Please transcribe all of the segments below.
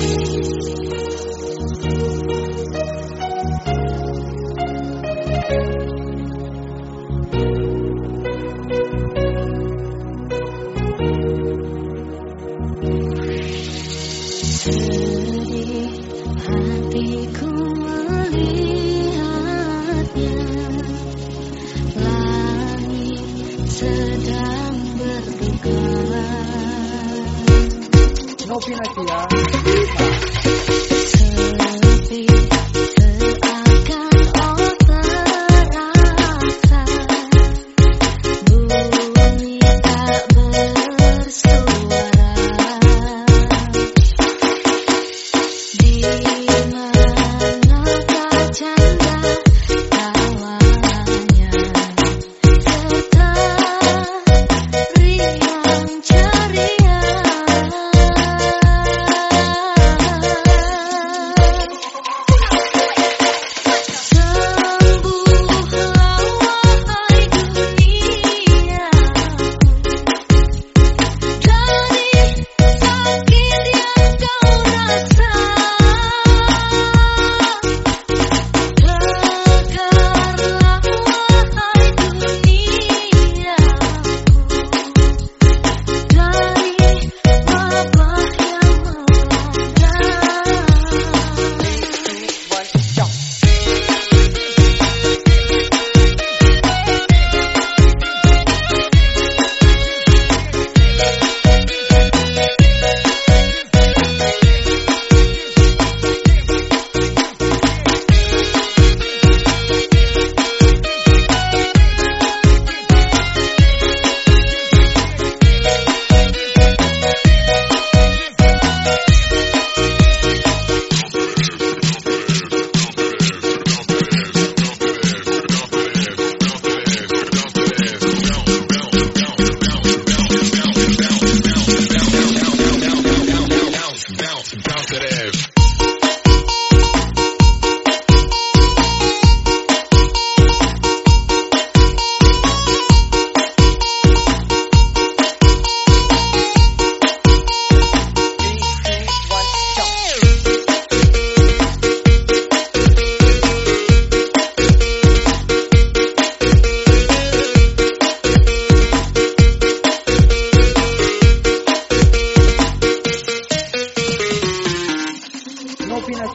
melihatnya berduka. sedang bertukar.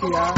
किया